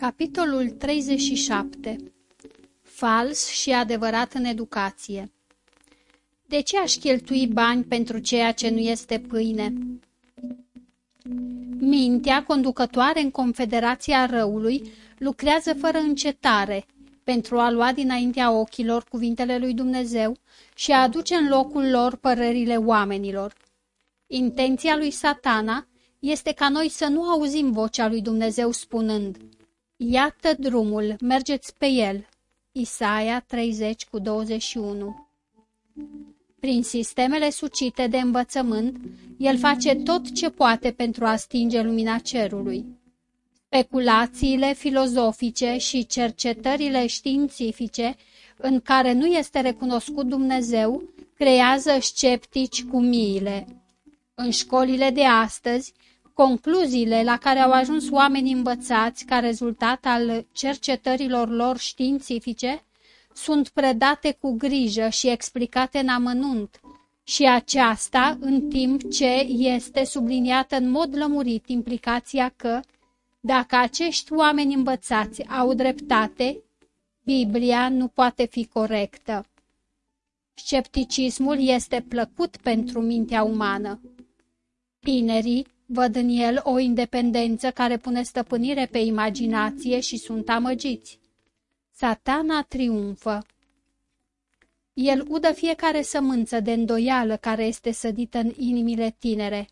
Capitolul 37 Fals și adevărat în educație De ce aș cheltui bani pentru ceea ce nu este pâine? Mintea, conducătoare în Confederația Răului, lucrează fără încetare pentru a lua dinaintea ochilor cuvintele lui Dumnezeu și a aduce în locul lor părerile oamenilor. Intenția lui satana este ca noi să nu auzim vocea lui Dumnezeu spunând – Iată drumul, mergeți pe el. Isaia 30 cu 21 Prin sistemele sucite de învățământ, el face tot ce poate pentru a stinge lumina cerului. Speculațiile filozofice și cercetările științifice în care nu este recunoscut Dumnezeu creează sceptici cu miile. În școlile de astăzi, Concluziile la care au ajuns oamenii învățați ca rezultat al cercetărilor lor științifice sunt predate cu grijă și explicate în amănunt, și aceasta în timp ce este subliniată în mod lămurit implicația că, dacă acești oameni învățați au dreptate, Biblia nu poate fi corectă. Scepticismul este plăcut pentru mintea umană. Tinerii Văd în el o independență care pune stăpânire pe imaginație și sunt amăgiți. Satana triumfă. El udă fiecare sămânță de îndoială care este sădită în inimile tinere.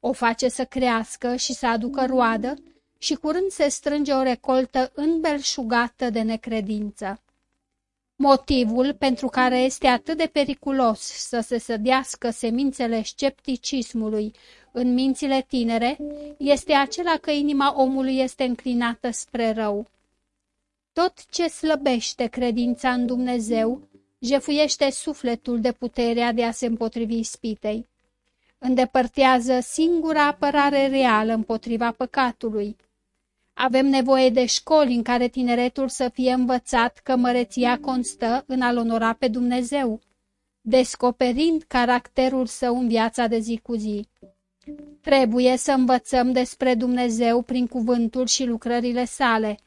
O face să crească și să aducă roadă și curând se strânge o recoltă înbelșugată de necredință. Motivul pentru care este atât de periculos să se sădească semințele scepticismului în mințile tinere este acela că inima omului este înclinată spre rău. Tot ce slăbește credința în Dumnezeu jefuiește sufletul de puterea de a se împotrivi spitei. Îndepărtează singura apărare reală împotriva păcatului. Avem nevoie de școli în care tineretul să fie învățat că măreția constă în a-L onora pe Dumnezeu, descoperind caracterul său în viața de zi cu zi. Trebuie să învățăm despre Dumnezeu prin cuvântul și lucrările sale,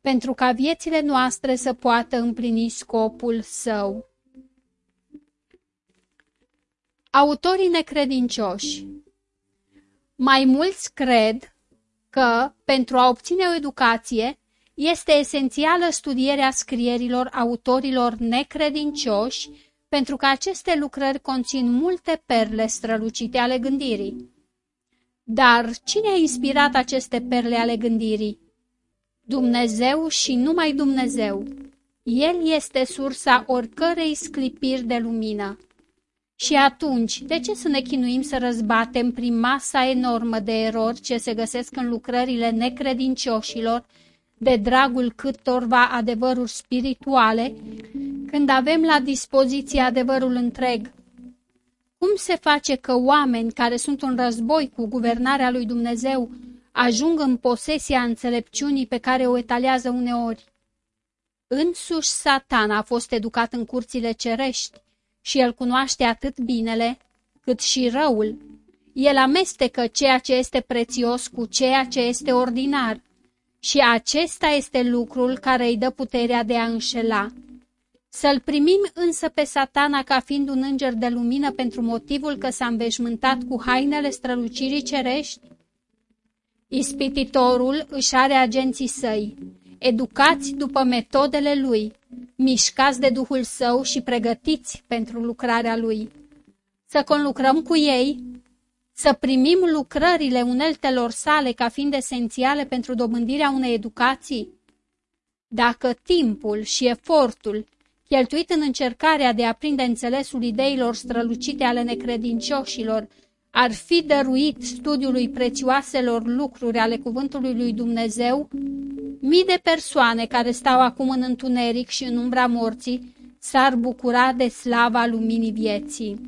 pentru ca viețile noastre să poată împlini scopul său. Autorii necredincioși Mai mulți cred că, pentru a obține o educație, este esențială studierea scrierilor autorilor necredincioși, pentru că aceste lucrări conțin multe perle strălucite ale gândirii. Dar cine a inspirat aceste perle ale gândirii? Dumnezeu și numai Dumnezeu. El este sursa oricărei sclipiri de lumină. Și atunci, de ce să ne chinuim să răzbatem prin masa enormă de erori ce se găsesc în lucrările necredincioșilor, de dragul câtorva adevăruri spirituale, când avem la dispoziție adevărul întreg, cum se face că oameni care sunt în război cu guvernarea lui Dumnezeu ajung în posesia înțelepciunii pe care o etalează uneori? Însuși Satan a fost educat în curțile cerești și el cunoaște atât binele cât și răul. El amestecă ceea ce este prețios cu ceea ce este ordinar și acesta este lucrul care îi dă puterea de a înșela. Să-l primim însă pe satana ca fiind un înger de lumină pentru motivul că s-a înveșmântat cu hainele strălucirii cerești? Ispititorul își are agenții săi, educați după metodele lui, mișcați de Duhul său și pregătiți pentru lucrarea lui. Să conlucrăm cu ei, să primim lucrările uneltelor sale ca fiind esențiale pentru dobândirea unei educații? Dacă timpul și efortul cheltuit în încercarea de a prinde înțelesul ideilor strălucite ale necredincioșilor, ar fi dăruit studiului prețioaselor lucruri ale cuvântului lui Dumnezeu, mii de persoane care stau acum în întuneric și în umbra morții s-ar bucura de slava luminii vieții.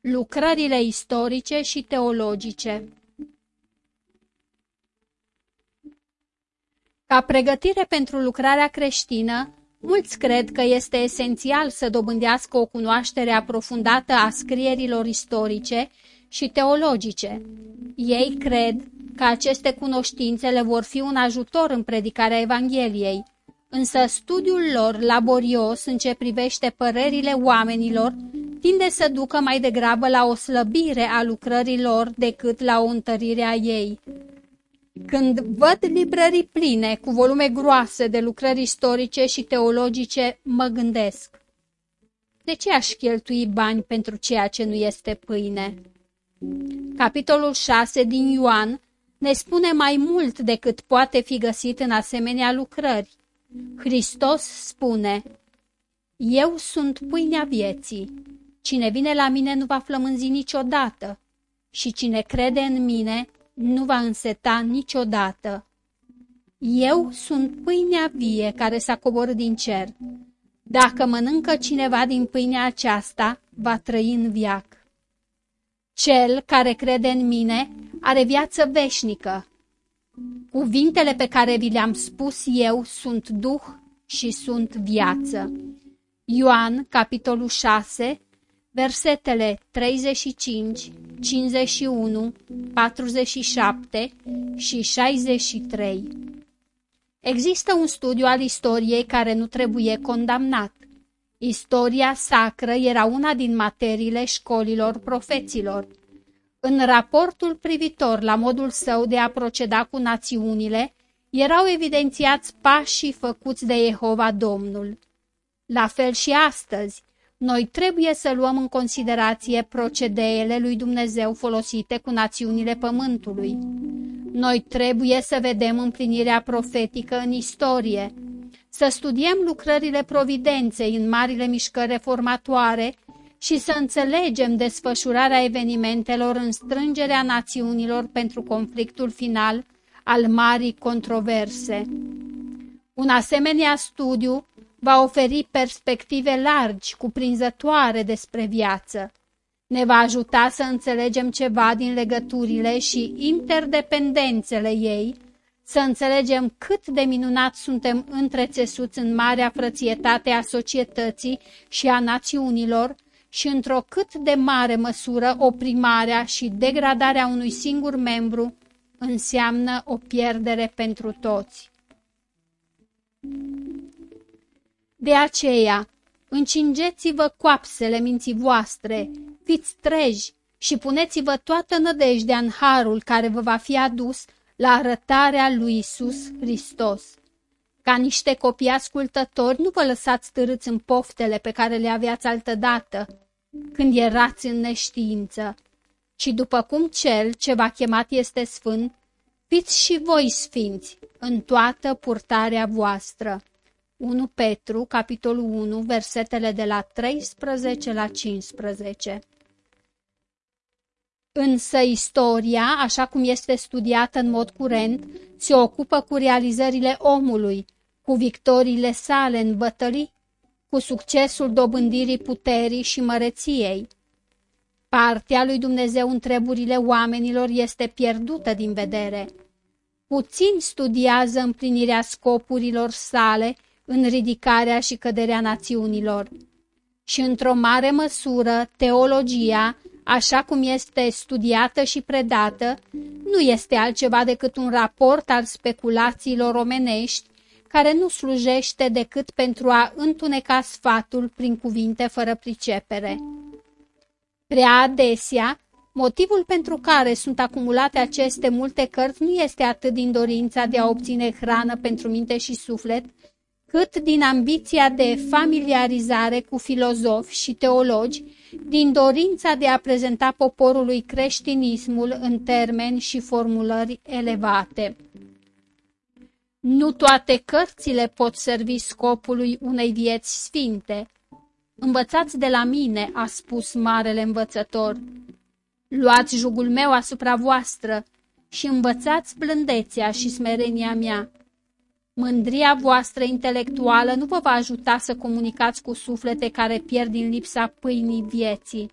Lucrările istorice și teologice Ca pregătire pentru lucrarea creștină, mulți cred că este esențial să dobândească o cunoaștere aprofundată a scrierilor istorice și teologice. Ei cred că aceste cunoștințe le vor fi un ajutor în predicarea Evangheliei, însă studiul lor laborios în ce privește părerile oamenilor tinde să ducă mai degrabă la o slăbire a lucrărilor decât la o întărire a ei. Când văd librării pline cu volume groase de lucrări istorice și teologice, mă gândesc. De ce aș cheltui bani pentru ceea ce nu este pâine? Capitolul 6 din Ioan ne spune mai mult decât poate fi găsit în asemenea lucrări. Hristos spune, Eu sunt pâinea vieții. Cine vine la mine nu va flămânzi niciodată și cine crede în mine nu va înseta niciodată. Eu sunt pâinea vie care s-a coborât din cer. Dacă mănâncă cineva din pâinea aceasta, va trăi în viac. Cel care crede în mine are viață veșnică. Cuvintele pe care vi le-am spus eu sunt duh și sunt viață. Ioan, capitolul 6, versetele 35, 51, 47 și 63. Există un studiu al istoriei care nu trebuie condamnat. Istoria sacră era una din materiile școlilor profeților. În raportul privitor la modul său de a proceda cu națiunile, erau evidențiați pașii făcuți de Jehova Domnul. La fel și astăzi, noi trebuie să luăm în considerație procedeele lui Dumnezeu folosite cu națiunile pământului. Noi trebuie să vedem împlinirea profetică în istorie, să studiem lucrările providenței în marile mișcări reformatoare și să înțelegem desfășurarea evenimentelor în strângerea națiunilor pentru conflictul final al marii controverse. Un asemenea studiu va oferi perspective largi, cuprinzătoare despre viață. Ne va ajuta să înțelegem ceva din legăturile și interdependențele ei, să înțelegem cât de minunat suntem întrețesuți în marea frățietate a societății și a națiunilor și într-o cât de mare măsură oprimarea și degradarea unui singur membru înseamnă o pierdere pentru toți. De aceea, încingeți-vă coapsele minții voastre, fiți treji și puneți-vă toată nădejdea în harul care vă va fi adus la arătarea lui Isus Hristos. Ca niște copii ascultători, nu vă lăsați târâți în poftele pe care le aveați altădată, când erați în neștiință, ci după cum cel ce v-a chemat este sfânt, fiți și voi sfinți în toată purtarea voastră. 1 Petru, capitolul 1, versetele de la 13 la 15. Însă istoria, așa cum este studiată în mod curent, se ocupă cu realizările omului, cu victoriile sale în bătălii, cu succesul dobândirii puterii și măreției. Partea lui Dumnezeu în treburile oamenilor este pierdută din vedere. Puțin studiază împlinirea scopurilor sale în ridicarea și căderea națiunilor. Și într-o mare măsură, teologia, așa cum este studiată și predată, nu este altceva decât un raport al speculațiilor omenești, care nu slujește decât pentru a întuneca sfatul prin cuvinte fără pricepere. Prea adesea, motivul pentru care sunt acumulate aceste multe cărți nu este atât din dorința de a obține hrană pentru minte și suflet, cât din ambiția de familiarizare cu filozofi și teologi, din dorința de a prezenta poporului creștinismul în termeni și formulări elevate. Nu toate cărțile pot servi scopului unei vieți sfinte. Învățați de la mine, a spus marele învățător. Luați jugul meu asupra voastră și învățați blândețea și smerenia mea Mândria voastră intelectuală nu vă va ajuta să comunicați cu suflete care pierd din lipsa pâinii vieții.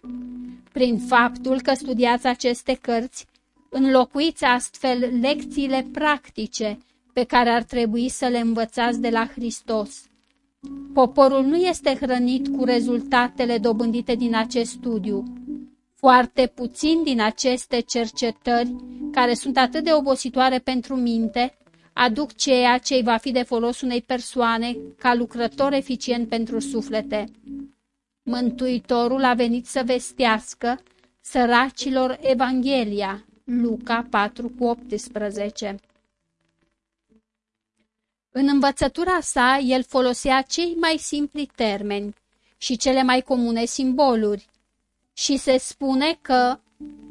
Prin faptul că studiați aceste cărți, înlocuiți astfel lecțiile practice pe care ar trebui să le învățați de la Hristos. Poporul nu este hrănit cu rezultatele dobândite din acest studiu. Foarte puțin din aceste cercetări, care sunt atât de obositoare pentru minte, aduc ceea ce va fi de folos unei persoane ca lucrător eficient pentru suflete. Mântuitorul a venit să vestească săracilor Evanghelia, Luca 4 cu 18. În învățătura sa, el folosea cei mai simpli termeni și cele mai comune simboluri și se spune că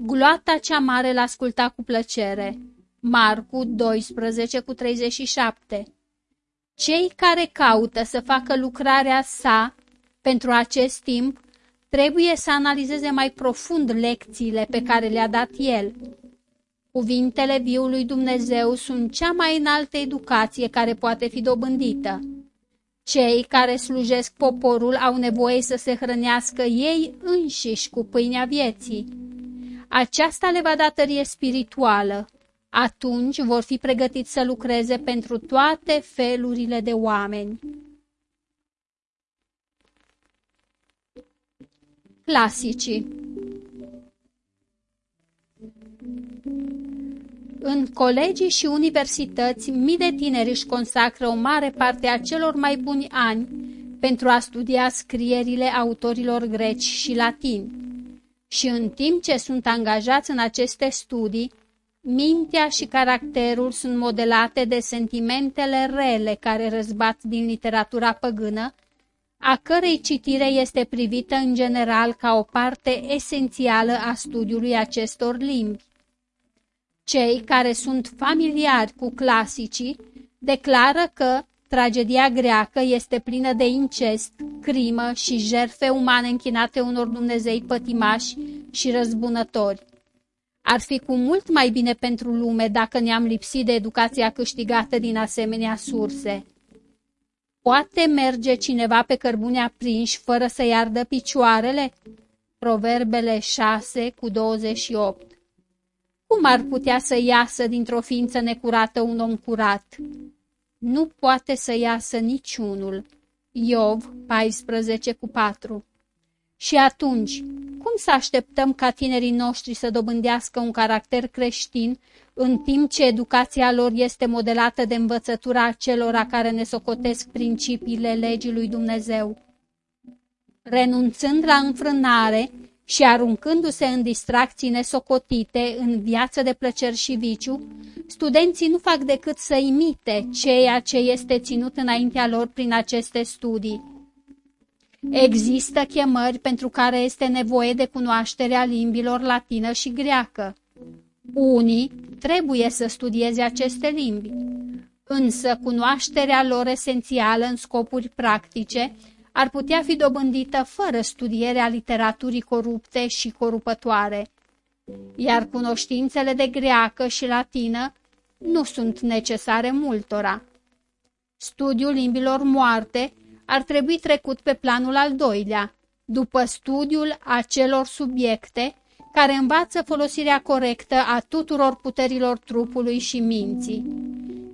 gloata cea mare l-asculta cu plăcere. Marcu 12 cu 37 Cei care caută să facă lucrarea sa pentru acest timp trebuie să analizeze mai profund lecțiile pe care le-a dat el. Cuvintele viului Dumnezeu sunt cea mai înaltă educație care poate fi dobândită. Cei care slujesc poporul au nevoie să se hrănească ei înșiși cu pâinea vieții. Aceasta le va da tărie spirituală. Atunci vor fi pregătiți să lucreze pentru toate felurile de oameni. Clasicii În colegii și universități, mii de tineri își consacră o mare parte a celor mai buni ani pentru a studia scrierile autorilor greci și latini. Și în timp ce sunt angajați în aceste studii, mintea și caracterul sunt modelate de sentimentele rele care răzbat din literatura păgână, a cărei citire este privită în general ca o parte esențială a studiului acestor limbi. Cei care sunt familiari cu clasicii declară că tragedia greacă este plină de incest, crimă și jerfe umane închinate unor dumnezei pătimași și răzbunători. Ar fi cu mult mai bine pentru lume dacă ne-am lipsit de educația câștigată din asemenea surse. Poate merge cineva pe cărbune aprinși fără să-i ardă picioarele? Proverbele 6 cu 28 cum ar putea să iasă dintr-o ființă necurată un om curat? Nu poate să iasă niciunul. Iov 14 cu 4 Și atunci, cum să așteptăm ca tinerii noștri să dobândească un caracter creștin în timp ce educația lor este modelată de învățătura acelora care ne socotesc principiile legii lui Dumnezeu? Renunțând la înfrânare, și aruncându-se în distracții nesocotite, în viață de plăceri și viciu, studenții nu fac decât să imite ceea ce este ținut înaintea lor prin aceste studii. Există chemări pentru care este nevoie de cunoașterea limbilor latină și greacă. Unii trebuie să studieze aceste limbi, însă cunoașterea lor esențială în scopuri practice ar putea fi dobândită fără studierea literaturii corupte și corupătoare, iar cunoștințele de greacă și latină nu sunt necesare multora. Studiul limbilor moarte ar trebui trecut pe planul al doilea, după studiul acelor subiecte care învață folosirea corectă a tuturor puterilor trupului și minții.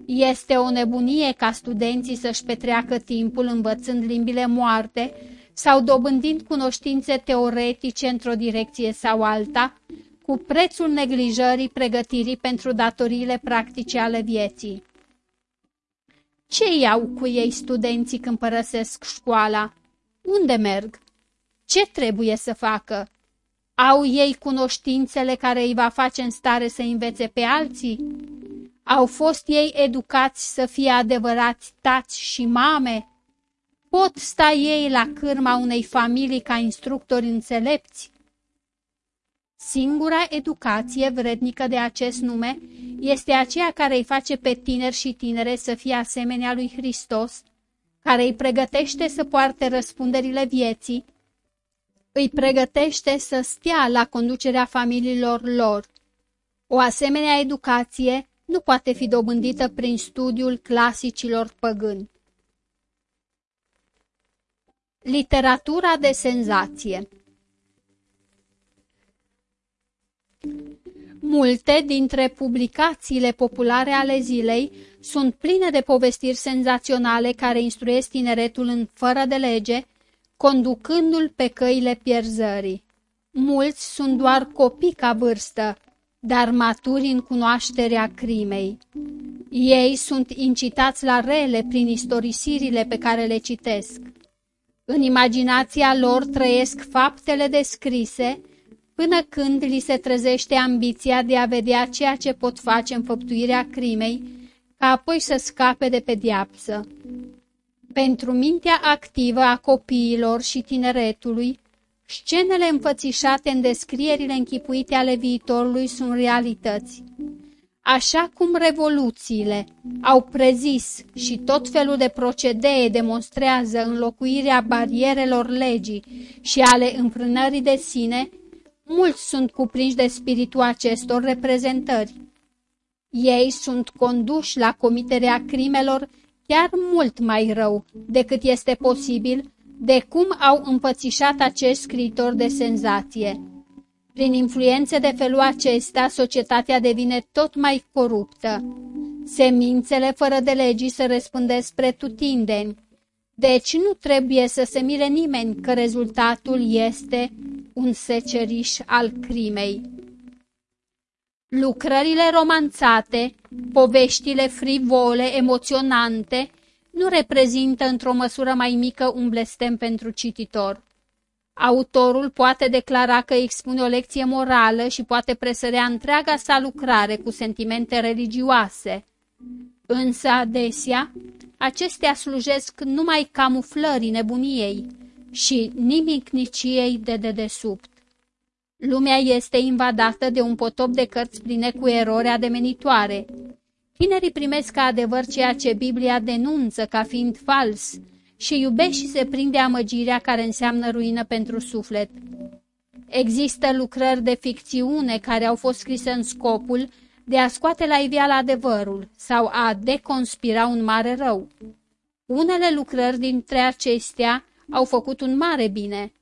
Este o nebunie ca studenții să-și petreacă timpul învățând limbile moarte sau dobândind cunoștințe teoretice într-o direcție sau alta, cu prețul neglijării pregătirii pentru datoriile practice ale vieții. Ce iau cu ei studenții când părăsesc școala? Unde merg? Ce trebuie să facă? Au ei cunoștințele care îi va face în stare să învețe pe alții? Au fost ei educați să fie adevărați tați și mame? Pot sta ei la cârma unei familii ca instructori înțelepți? Singura educație vrednică de acest nume este aceea care îi face pe tineri și tinere să fie asemenea lui Hristos, care îi pregătește să poarte răspunderile vieții, îi pregătește să stea la conducerea familiilor lor. O asemenea educație nu poate fi dobândită prin studiul clasicilor păgâni. Literatura de senzație Multe dintre publicațiile populare ale zilei sunt pline de povestiri senzaționale care instruiesc tineretul în fără de lege, conducându-l pe căile pierzării. Mulți sunt doar copii ca vârstă, dar maturi în cunoașterea crimei. Ei sunt incitați la rele prin istorisirile pe care le citesc. În imaginația lor trăiesc faptele descrise, până când li se trezește ambiția de a vedea ceea ce pot face în făptuirea crimei, ca apoi să scape de pediapsă. Pentru mintea activă a copiilor și tineretului, scenele înfățișate în descrierile închipuite ale viitorului sunt realități. Așa cum revoluțiile au prezis și tot felul de procedee demonstrează înlocuirea barierelor legii și ale înfrânării de sine, mulți sunt cuprinși de spiritul acestor reprezentări. Ei sunt conduși la comiterea crimelor chiar mult mai rău decât este posibil de cum au împățișat acești scriitori de senzație. Prin influențe de felul acesta, societatea devine tot mai coruptă. Semințele fără de legii se răspândesc spre tutindeni. Deci nu trebuie să se mire nimeni că rezultatul este un seceriș al crimei. Lucrările romanțate, poveștile frivole, emoționante, nu reprezintă într-o măsură mai mică un blestem pentru cititor. Autorul poate declara că expune o lecție morală și poate presărea întreaga sa lucrare cu sentimente religioase. Însă adesea, acestea slujesc numai camuflării nebuniei și nimicniciei de dedesubt. Lumea este invadată de un potop de cărți pline cu erori ademenitoare. Tinerii primesc ca adevăr ceea ce Biblia denunță ca fiind fals și iubește și se prinde amăgirea care înseamnă ruină pentru suflet. Există lucrări de ficțiune care au fost scrise în scopul de a scoate la iveală adevărul sau a deconspira un mare rău. Unele lucrări dintre acestea au făcut un mare bine.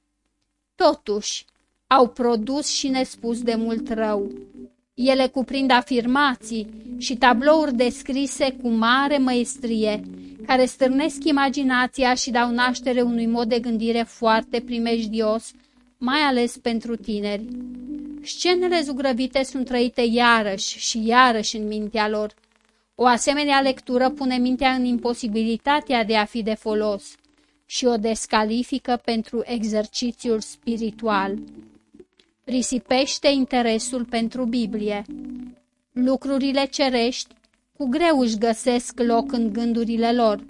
Totuși, au produs și nespus de mult rău. Ele cuprind afirmații și tablouri descrise cu mare măestrie, care stârnesc imaginația și dau naștere unui mod de gândire foarte primejdios, mai ales pentru tineri. Scenele zugrăvite sunt trăite iarăși și iarăși în mintea lor. O asemenea lectură pune mintea în imposibilitatea de a fi de folos și o descalifică pentru exercițiul spiritual risipește interesul pentru Biblie. Lucrurile cerești cu greu își găsesc loc în gândurile lor.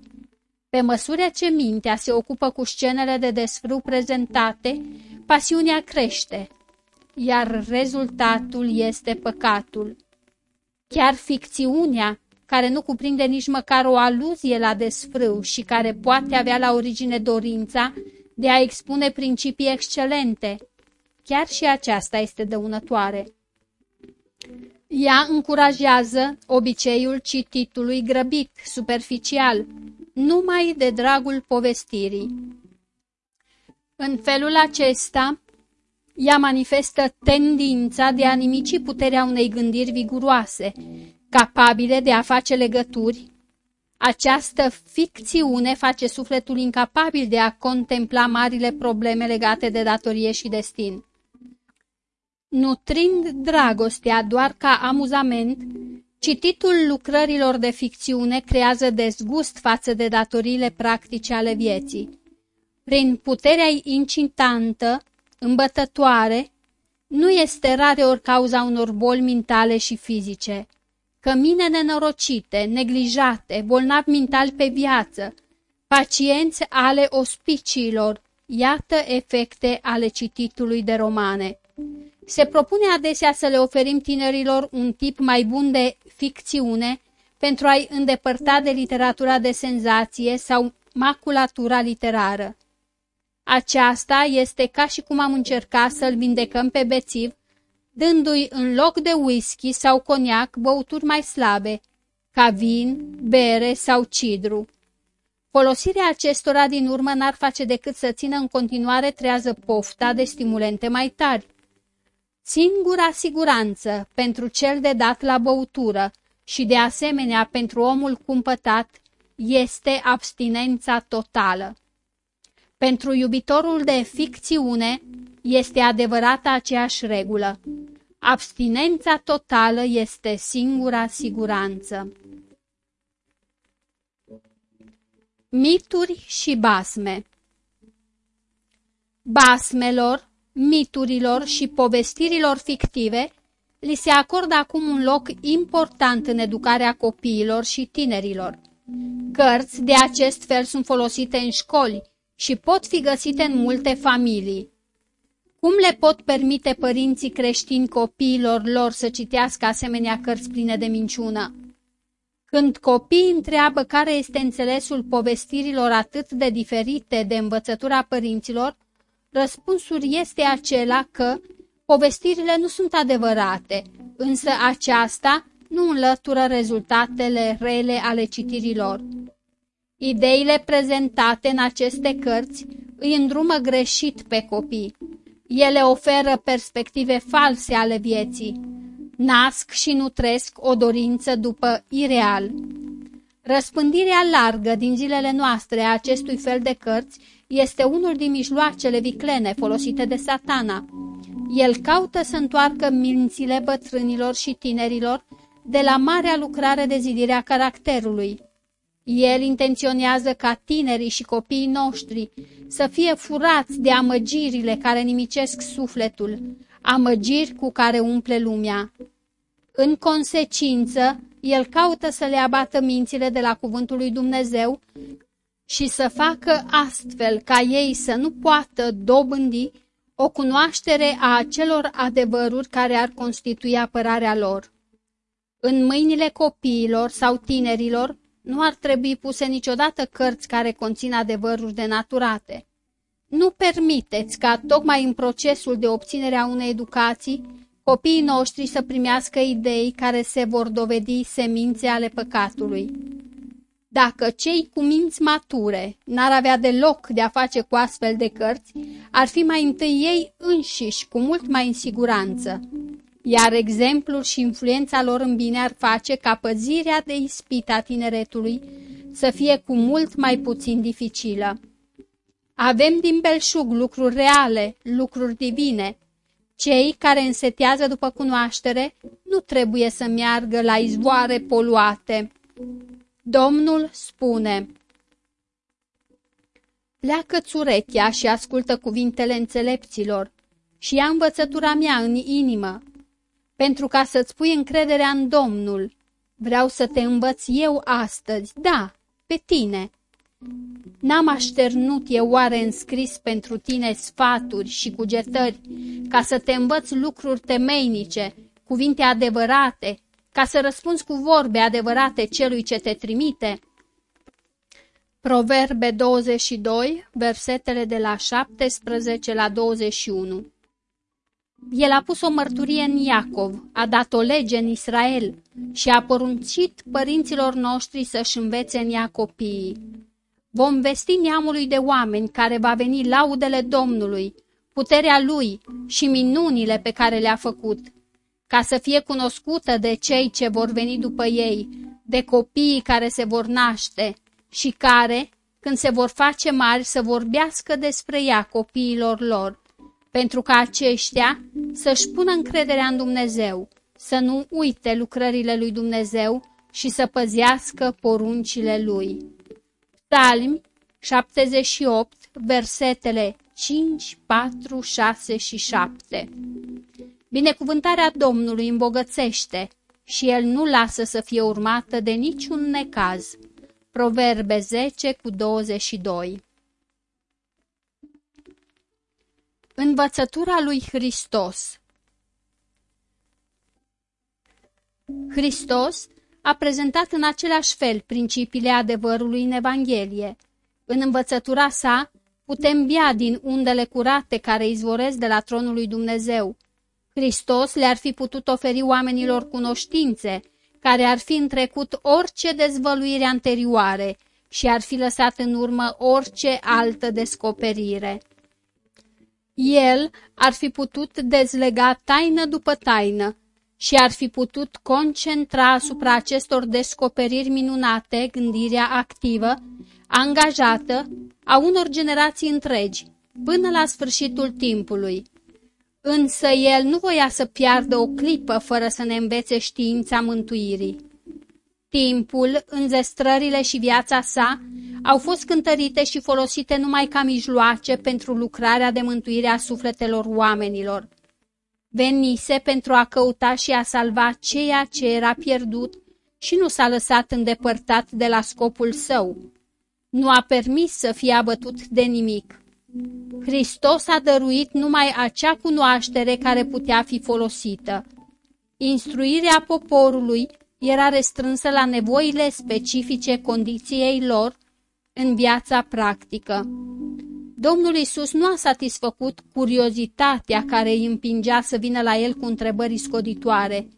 Pe măsură ce mintea se ocupă cu scenele de desfrâu prezentate, pasiunea crește, iar rezultatul este păcatul. Chiar ficțiunea, care nu cuprinde nici măcar o aluzie la desfrâu și care poate avea la origine dorința de a expune principii excelente, Chiar și aceasta este dăunătoare. Ea încurajează obiceiul cititului grăbit, superficial, numai de dragul povestirii. În felul acesta, ea manifestă tendința de a nimici puterea unei gândiri viguroase, capabile de a face legături. Această ficțiune face sufletul incapabil de a contempla marile probleme legate de datorie și destin. Nutrind dragostea doar ca amuzament, cititul lucrărilor de ficțiune creează dezgust față de datoriile practice ale vieții. Prin puterea incitantă, îmbătătoare, nu este rare ori cauza unor boli mentale și fizice. Cămine nenorocite, neglijate, bolnavi mentali pe viață, pacienți ale ospiciilor, iată efecte ale cititului de romane. Se propune adesea să le oferim tinerilor un tip mai bun de ficțiune pentru a-i îndepărta de literatura de senzație sau maculatura literară. Aceasta este ca și cum am încercat să-l vindecăm pe bețiv, dându-i în loc de whisky sau coniac băuturi mai slabe, ca vin, bere sau cidru. Folosirea acestora din urmă n-ar face decât să țină în continuare trează pofta de stimulente mai tari. Singura siguranță pentru cel de dat la băutură și de asemenea pentru omul cumpătat este abstinența totală. Pentru iubitorul de ficțiune, este adevărată aceeași regulă. Abstinența totală este singura siguranță. Mituri și basme Basmelor, miturilor și povestirilor fictive li se acordă acum un loc important în educarea copiilor și tinerilor. Cărți de acest fel sunt folosite în școli și pot fi găsite în multe familii. Cum le pot permite părinții creștini copiilor lor să citească asemenea cărți pline de minciună? Când copiii întreabă care este înțelesul povestirilor atât de diferite de învățătura părinților, răspunsul este acela că povestirile nu sunt adevărate, însă aceasta nu înlătură rezultatele rele ale citirilor. Ideile prezentate în aceste cărți îi îndrumă greșit pe copii. Ele oferă perspective false ale vieții. Nasc și nutresc o dorință după ireal. Răspândirea largă din zilele noastre a acestui fel de cărți este unul din mijloacele viclene folosite de satana. El caută să întoarcă mințile bătrânilor și tinerilor de la marea lucrare de zidire a caracterului. El intenționează ca tinerii și copiii noștri să fie furați de amăgirile care nimicesc sufletul, amăgiri cu care umple lumea. În consecință, el caută să le abată mințile de la cuvântul lui Dumnezeu și să facă astfel ca ei să nu poată dobândi o cunoaștere a acelor adevăruri care ar constitui apărarea lor. În mâinile copiilor sau tinerilor nu ar trebui puse niciodată cărți care conțin adevăruri denaturate. Nu permiteți ca tocmai în procesul de obținere a unei educații copiii noștri să primească idei care se vor dovedi semințe ale păcatului. Dacă cei cu minți mature n-ar avea deloc de a face cu astfel de cărți, ar fi mai întâi ei înșiși cu mult mai în siguranță, iar exemplul și influența lor în bine ar face ca păzirea de ispita tineretului să fie cu mult mai puțin dificilă. Avem din belșug lucruri reale, lucruri divine. Cei care însetează după cunoaștere nu trebuie să meargă la izvoare poluate. Domnul spune Pleacă-ți urechea și ascultă cuvintele înțelepților și ia învățătura mea în inimă, pentru ca să-ți pui încrederea în Domnul. Vreau să te învăț eu astăzi, da, pe tine. N-am așternut eu oare înscris pentru tine sfaturi și cugetări, ca să te învăț lucruri temeinice, cuvinte adevărate, ca să răspunzi cu vorbe adevărate celui ce te trimite? Proverbe 22, versetele de la 17 la 21 El a pus o mărturie în Iacov, a dat o lege în Israel și a poruncit părinților noștri să-și învețe în ea copiii. Vom vesti neamului de oameni care va veni laudele Domnului, puterea Lui și minunile pe care le-a făcut – ca să fie cunoscută de cei ce vor veni după ei, de copiii care se vor naște și care, când se vor face mari, să vorbească despre ea copiilor lor, pentru ca aceștia să-și pună încrederea în Dumnezeu, să nu uite lucrările lui Dumnezeu și să păzească poruncile lui. Psalmi 78, versetele 5, 4, 6 și 7 Binecuvântarea Domnului îmbogățește și El nu lasă să fie urmată de niciun necaz. Proverbe 10 cu 22 Învățătura lui Hristos Hristos a prezentat în același fel principiile adevărului în Evanghelie. În învățătura sa putem bea din undele curate care izvoresc de la tronul lui Dumnezeu, Hristos le-ar fi putut oferi oamenilor cunoștințe, care ar fi întrecut orice dezvăluire anterioare și ar fi lăsat în urmă orice altă descoperire. El ar fi putut dezlega taină după taină și ar fi putut concentra asupra acestor descoperiri minunate gândirea activă, angajată, a unor generații întregi, până la sfârșitul timpului. Însă el nu voia să piardă o clipă fără să ne învețe știința mântuirii. Timpul, înzestrările și viața sa au fost cântărite și folosite numai ca mijloace pentru lucrarea de mântuire a sufletelor oamenilor. Venise pentru a căuta și a salva ceea ce era pierdut și nu s-a lăsat îndepărtat de la scopul său. Nu a permis să fie abătut de nimic. Hristos a dăruit numai acea cunoaștere care putea fi folosită. Instruirea poporului era restrânsă la nevoile specifice condiției lor în viața practică. Domnul Isus nu a satisfăcut curiozitatea care îi împingea să vină la el cu întrebări scoditoare.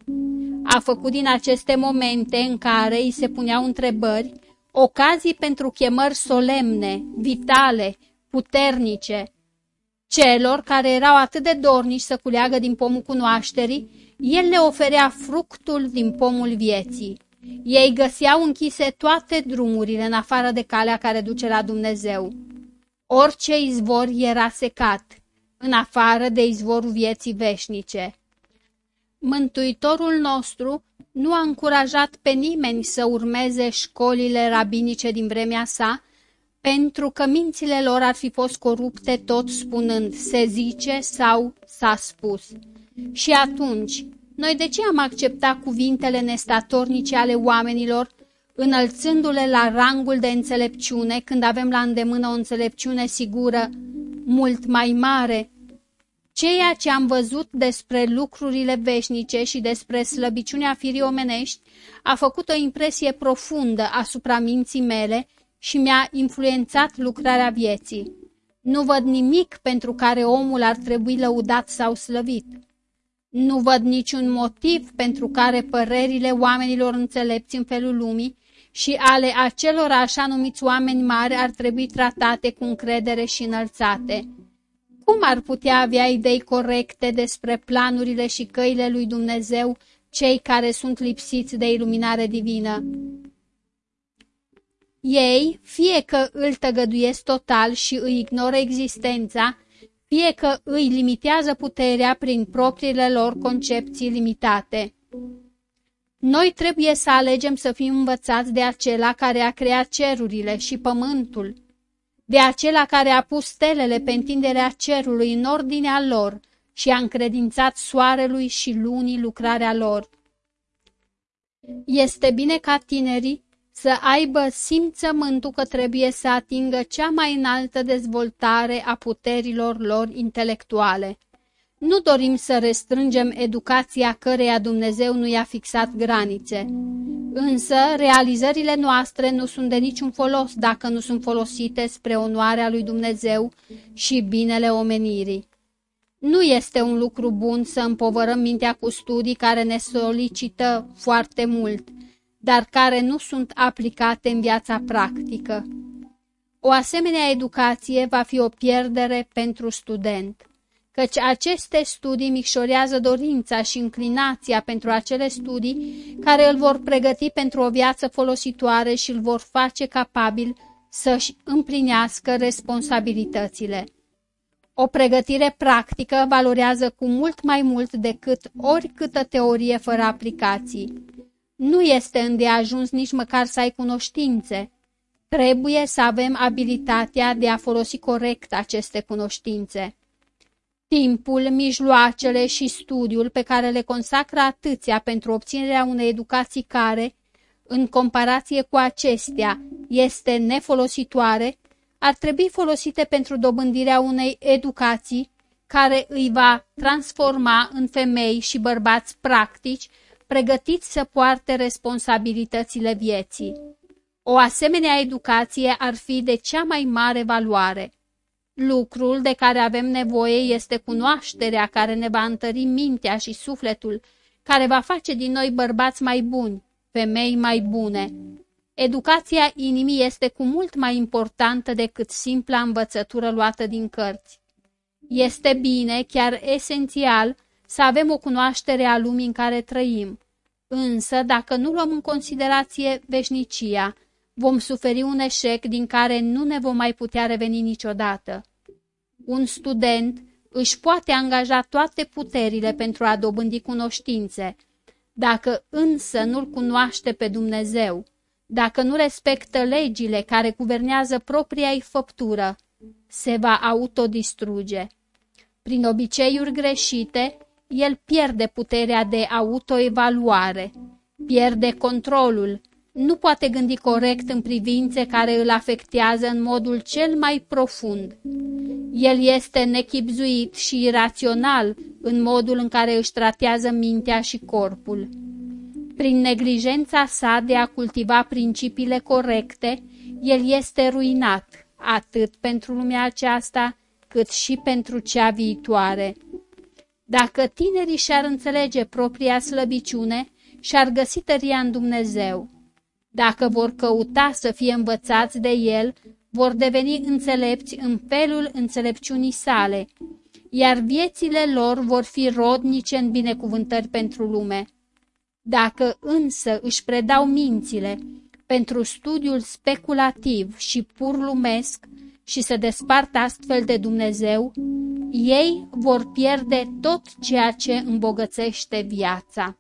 A făcut din aceste momente în care îi se puneau întrebări ocazii pentru chemări solemne, vitale, puternice. Celor care erau atât de dornici să culeagă din pomul cunoașterii, el le oferea fructul din pomul vieții. Ei găseau închise toate drumurile în afară de calea care duce la Dumnezeu. Orice izvor era secat, în afară de izvorul vieții veșnice. Mântuitorul nostru nu a încurajat pe nimeni să urmeze școlile rabinice din vremea sa, pentru că mințile lor ar fi fost corupte tot spunând se zice sau s-a spus. Și atunci, noi de ce am acceptat cuvintele nestatornice ale oamenilor, înălțându-le la rangul de înțelepciune când avem la îndemână o înțelepciune sigură, mult mai mare? Ceea ce am văzut despre lucrurile veșnice și despre slăbiciunea firii omenești a făcut o impresie profundă asupra minții mele și mi-a influențat lucrarea vieții. Nu văd nimic pentru care omul ar trebui lăudat sau slăvit. Nu văd niciun motiv pentru care părerile oamenilor înțelepți în felul lumii și ale acelor așa numiți oameni mari ar trebui tratate cu încredere și înălțate. Cum ar putea avea idei corecte despre planurile și căile lui Dumnezeu cei care sunt lipsiți de iluminare divină? Ei, fie că îl tăgăduiesc total și îi ignoră existența, fie că îi limitează puterea prin propriile lor concepții limitate. Noi trebuie să alegem să fim învățați de acela care a creat cerurile și pământul, de acela care a pus stelele pe întinderea cerului în ordinea lor și a încredințat soarelui și lunii lucrarea lor. Este bine ca tinerii să aibă simțământul că trebuie să atingă cea mai înaltă dezvoltare a puterilor lor intelectuale. Nu dorim să restrângem educația căreia Dumnezeu nu i-a fixat granițe. Însă, realizările noastre nu sunt de niciun folos dacă nu sunt folosite spre onoarea lui Dumnezeu și binele omenirii. Nu este un lucru bun să împovărăm mintea cu studii care ne solicită foarte mult, dar care nu sunt aplicate în viața practică. O asemenea educație va fi o pierdere pentru student, căci aceste studii micșorează dorința și inclinația pentru acele studii care îl vor pregăti pentru o viață folositoare și îl vor face capabil să-și împlinească responsabilitățile. O pregătire practică valorează cu mult mai mult decât oricâtă teorie fără aplicații. Nu este îndeajuns nici măcar să ai cunoștințe. Trebuie să avem abilitatea de a folosi corect aceste cunoștințe. Timpul, mijloacele și studiul pe care le consacră atâția pentru obținerea unei educații care, în comparație cu acestea, este nefolositoare, ar trebui folosite pentru dobândirea unei educații care îi va transforma în femei și bărbați practici pregătiți să poarte responsabilitățile vieții. O asemenea educație ar fi de cea mai mare valoare. Lucrul de care avem nevoie este cunoașterea care ne va întări mintea și sufletul, care va face din noi bărbați mai buni, femei mai bune. Educația inimii este cu mult mai importantă decât simpla învățătură luată din cărți. Este bine, chiar esențial, să avem o cunoaștere a lumii în care trăim. Însă, dacă nu luăm în considerație veșnicia, vom suferi un eșec din care nu ne vom mai putea reveni niciodată. Un student își poate angaja toate puterile pentru a dobândi cunoștințe, dacă însă nu-L cunoaște pe Dumnezeu, dacă nu respectă legile care guvernează propria-i făptură, se va autodistruge. Prin obiceiuri greșite, el pierde puterea de autoevaluare, pierde controlul, nu poate gândi corect în privințe care îl afectează în modul cel mai profund. El este nechipzuit și irațional în modul în care își tratează mintea și corpul. Prin neglijența sa de a cultiva principiile corecte, el este ruinat, atât pentru lumea aceasta, cât și pentru cea viitoare. Dacă tinerii și-ar înțelege propria slăbiciune și-ar găsi tăria în Dumnezeu, dacă vor căuta să fie învățați de El, vor deveni înțelepți în felul înțelepciunii sale, iar viețile lor vor fi rodnice în binecuvântări pentru lume. Dacă însă își predau mințile pentru studiul speculativ și pur lumesc și se despartă astfel de Dumnezeu, ei vor pierde tot ceea ce îmbogățește viața.